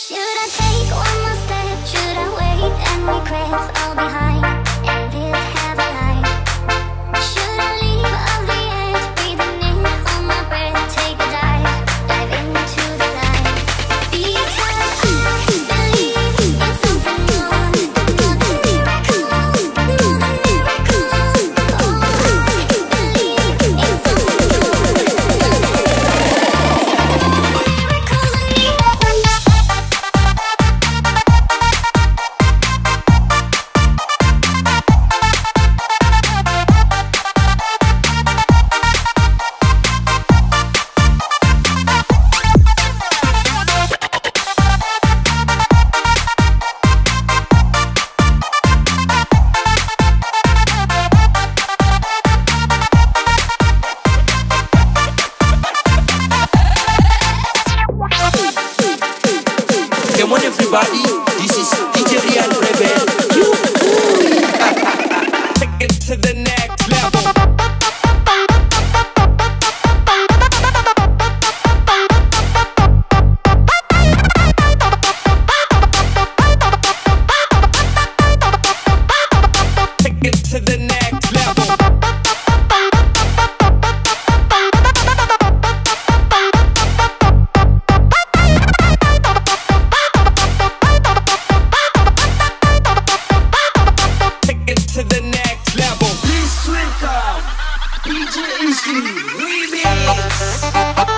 Should I take one more step? Should I wait and regret all behind? to the next level. Take it to the next level. DJ Remix.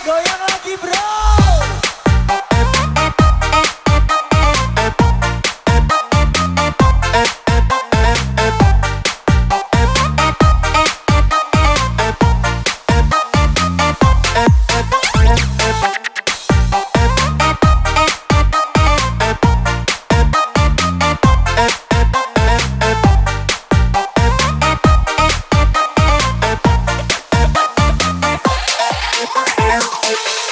Goyangan Gibran out.